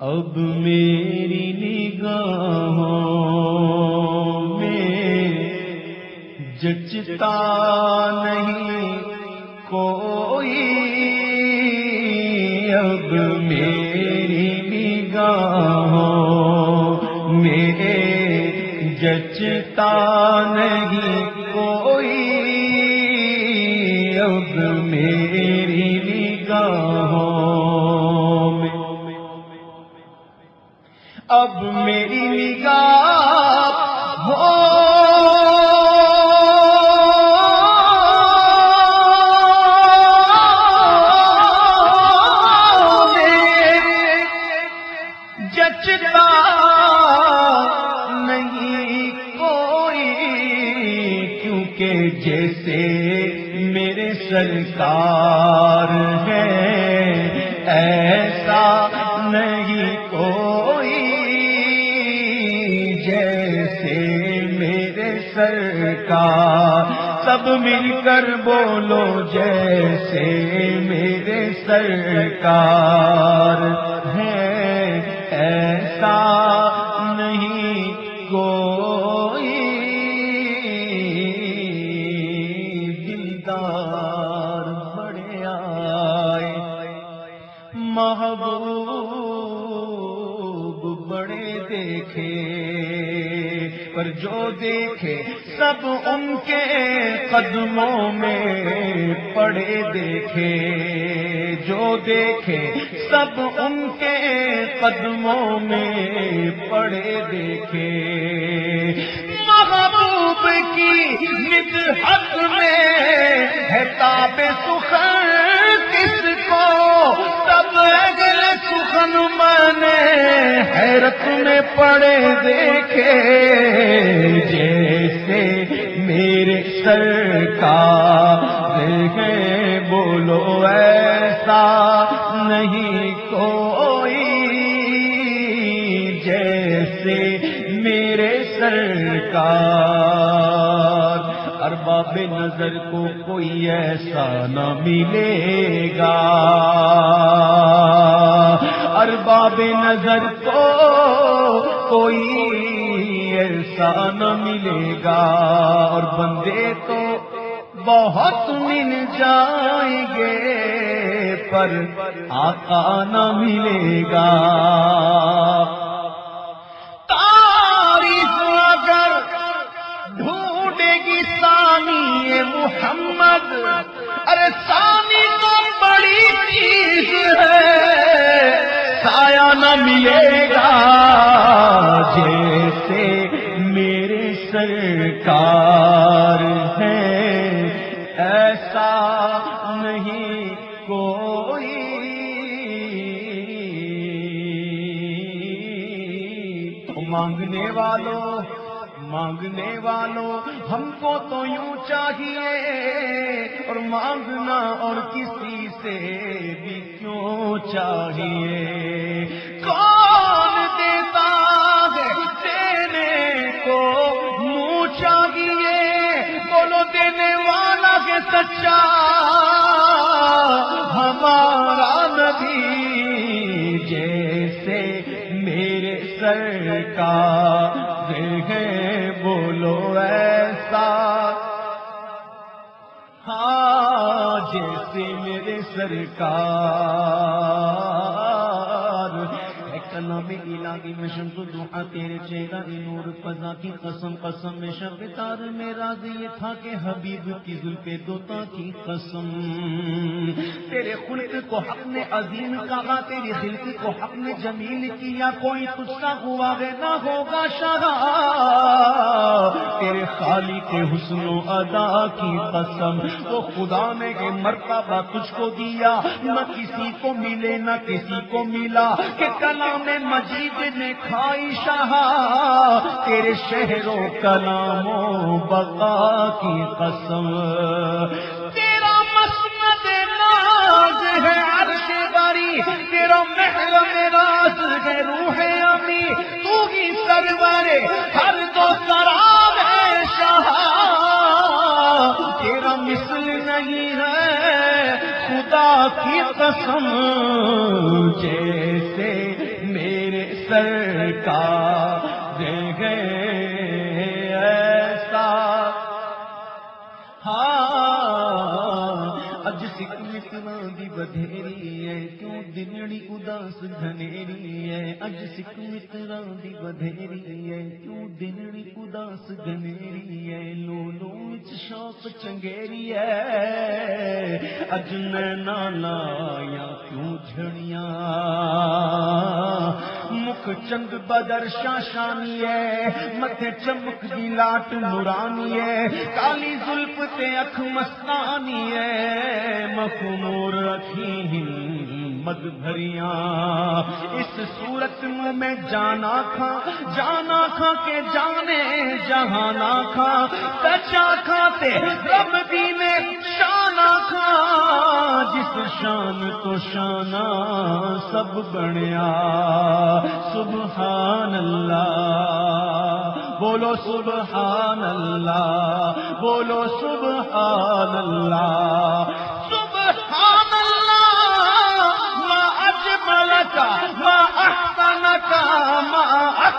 اب میری نگاہوں میں جچتا نہیں کوئی۔ اب میری نگاہوں میں جچتا نہیں کوئی۔ اب اب میری نگاہ ہو۔ جچتا نہیں کوئی کیونکہ جیسے میرے سرکار جیسے میرے سرکار۔ سب مل کر بولو جیسے میرے سرکار ہے۔ ایسا نہیں کوئی دلدار بڑے آئے۔ محبوب بڑے دیکھے۔ پر جو دیکھے، سب ان کے قدموں میں پڑے دیکھے۔ جو دیکھے، سب ان کے قدموں میں پڑے دیکھے۔ محبوب کی مدحت میں ہے تاب سخن، کس کو تب اگل سخن میں حیرت میں پڑے دیکھے، جیسے میرے سرکار دیکھے بولو ایسا نہیں کوئی۔ جیسے میرے سرکار ارباب نظر کو کوئی ایسا نہ ملے گا۔ ارباب نظر کو کوئی ایسا نہ ملے گا۔ اور بندے تو بہت مل جائیں گے، پر آقا نہ ملے گا۔ تعریف اگر ڈھونڈے گی سانی محمد، ارے سانی تو بڑی چیز ہے۔ سایہ نہ ملے سرکار ہے، ایسا نہیں کوئی۔ تو مانگنے والوں مانگنے والوں ہم کو تو یوں چاہیے، اور مانگنا اور کسی سے بھی کیوں چاہیے؟ سچا ہمارا نبی جیسے میرے سرکار ہے بولو ایسا۔ ہاں جیسے میرے سرکار شمس دعا تیرے چہرہ نور فضا کی قسم قسم میں شب تار میں راز یہ تھا کہ حبیب کی ذلف دوتا کی قسم۔ تیرے خلق کو حق نے عظیم کہا، تیری خلق کو حق نے جمیل کیا، کوئی تجھ کا ہوا گے نہ ہوگا شاہ۔ تیرے خالی کے حسن و ادا کی قسم وہ خدا نے کہ مرتبہ تجھ کو دیا۔ نہ کسی کو ملے، نہ کسی کو ملا۔ کہ کلام مجید نے کھائی شاہ، تیرے شہروں کلاموں بقا کی قسم۔ تیرا مسند ناز ہے عرش باری، تیرا محل راز ہے روح امی۔ تو ہی سرور ہر دو سراب ہے شاہ۔ تیرا مثل نہیں ہے خدا کی قسم، جیسے سرکار دے گئے ایسا۔ ہاں اج سکھ متنا دی بدھیری ہے، کیوں دنڑی اداس گھنیری ہے؟ اج سکھ متنا دی بدھیری ہے، کیوں دنڑی اداس گھنیری ہے؟ لو لو شوق چنگیری ہے۔ اج میں نالا یا کیوں جھڑیاں؟ مکھ چند بدر شاشانی ہے، متھے چمک دی لاٹ نورانی ہے۔ کالی زلف تے اکھ مستانی ہے۔ مخمور رکھی مد بھریاں۔ اس صورت میں جانا کھا جانا کھا کے جانے جہانا کھا کچا کھاتے رب نے شانا کھا جس شان تو شانہ سب بنیا۔ سبحان اللہ۔ بولو سبحان اللہ۔ بولو سبحان اللہ۔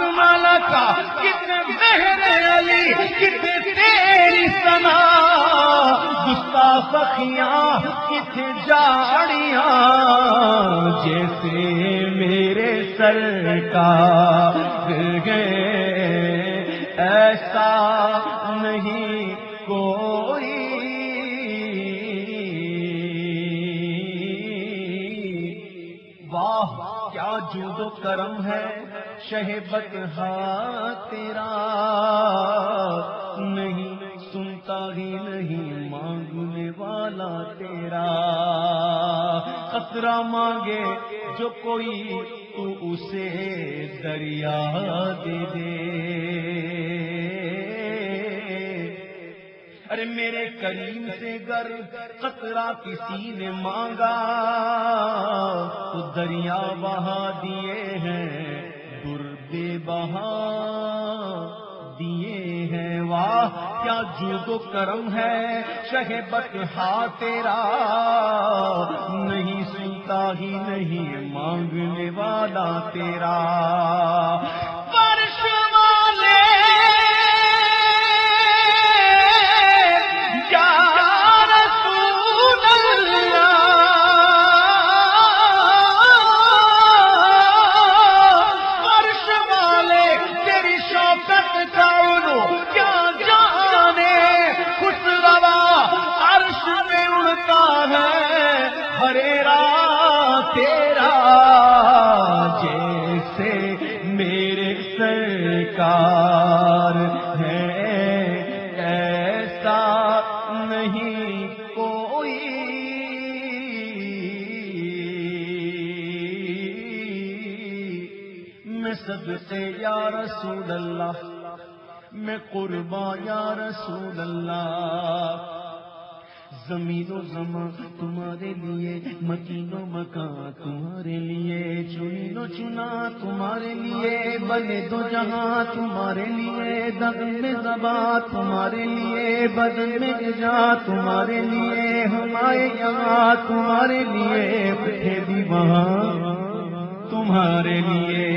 اکمل کا کتنے مہر علی، کتنے تیری سنا گستاخیاں کتنے جاڑیاں، جیسے میرے سر کا گئے ایسا نہیں کوئی۔ واہ، کیا جو کرم ہے۔ شہبت ہاں تیرا، نہیں سنتا ہی نہیں مانگنے والا تیرا۔ خطرہ مانگے جو کوئی، تو اسے دریا دے دے۔ ارے میرے کریم سے گر قطرہ کسی نے مانگا۔ تو دریا بہا دیے ہیں بہا دیے ہیں واہ، کیا جو کرم ہے؟ شہبت ہا تیرا نہیں سنتا ہی نہیں، مانگنے والا تیرا جیسے میرے سرکار ہے، ایسا نہیں کوئی۔ میں سب سے یا رسول اللہ، میں قربان یا رسول اللہ زمین و زمان تمہارے لیے، مکین و مکان تمہارے لیے، چنین و چنا تمہارے لیے، بنے دو جہاں تمہارے لیے دن میں زبا تمہارے لیے، بدن میں جا تمہارے لیے ہمارے یہاں تمہارے لیے، اٹھے بھی وہاں تمہارے لیے۔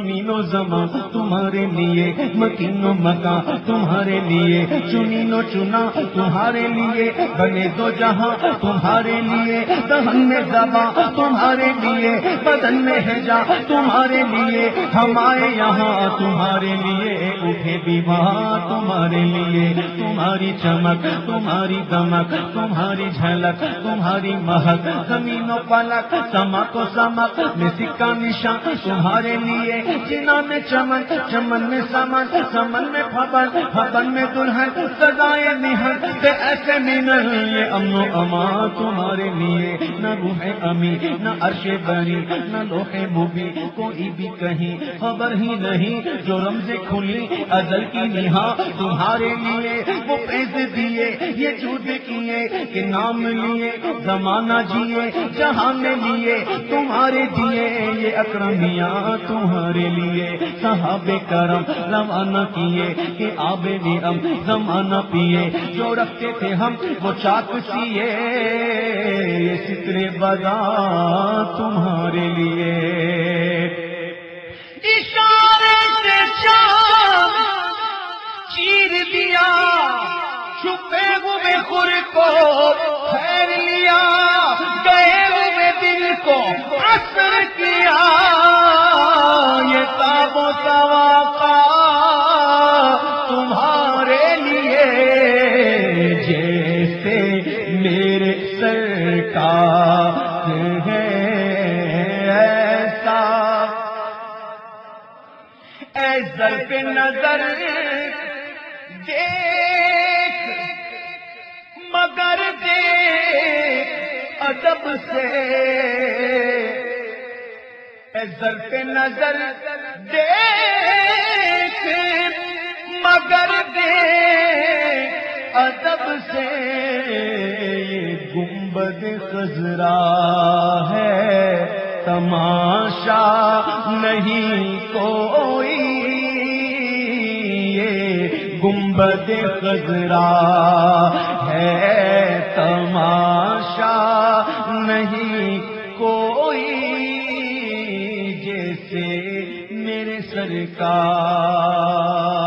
زمین و زمان تمہارے لیے مکین و مکان تمہارے لیے چنین و چنا تمہارے لیے، بنے دو جہاں تمہارے لیے، دہن میں زباں تمہارے لیے، بدن میں ہے جا تمہارے لیے ہمارے یہاں تمہارے لیے، اٹھے بھی وہاں تمہارے لیے، تمہاری چمک، تمہاری دمک، تمہاری جھلک، تمہاری مہک زمین و پلک سمک و سمک، میں سکا نشان تمہارے لیے جنا میں چمن چمن میں سمن سمن میں پھبن پھبن میں دلہن، سزائے نہن سے ایسے مینن یہ امن و امان تمہارے لیے، نہ روح امی، نہ عرش بری نہ لوح مبی کوئی بھی کہیں خبر ہی نہیں، جو رمز کھلی ازل کی نہا تمہارے لیے، وہ پیز دیے، یہ چود کیے کہ نام لیے، زمانہ جیے، جہاں میں لیے، تمہارے دیے۔ یہ اکرمیاں تمہارے تمہارے لیے صحاب کرم روانہ کیے کہ آب نیرم زمانہ پیے۔ جو رکھتے تھے ہم وہ چاک سیے یہ سترے بدا تمہارے لیے۔ اشارے سے چاند چیر دیا، چھپے ہوئے خور کو پھیر لیا، گئے ہوئے دل کو اثر کیا۔ ضرب نظر دیکھ مگر دیکھ ادب سے۔ اے ضرب نظر دیکھ، مگر دیکھ، ادب سے یہ گنبد خزرا ہے۔ تماشا نہیں کوئی، یہ گنبد خزرا ہے۔ تماشا نہیں کوئی۔ سرکار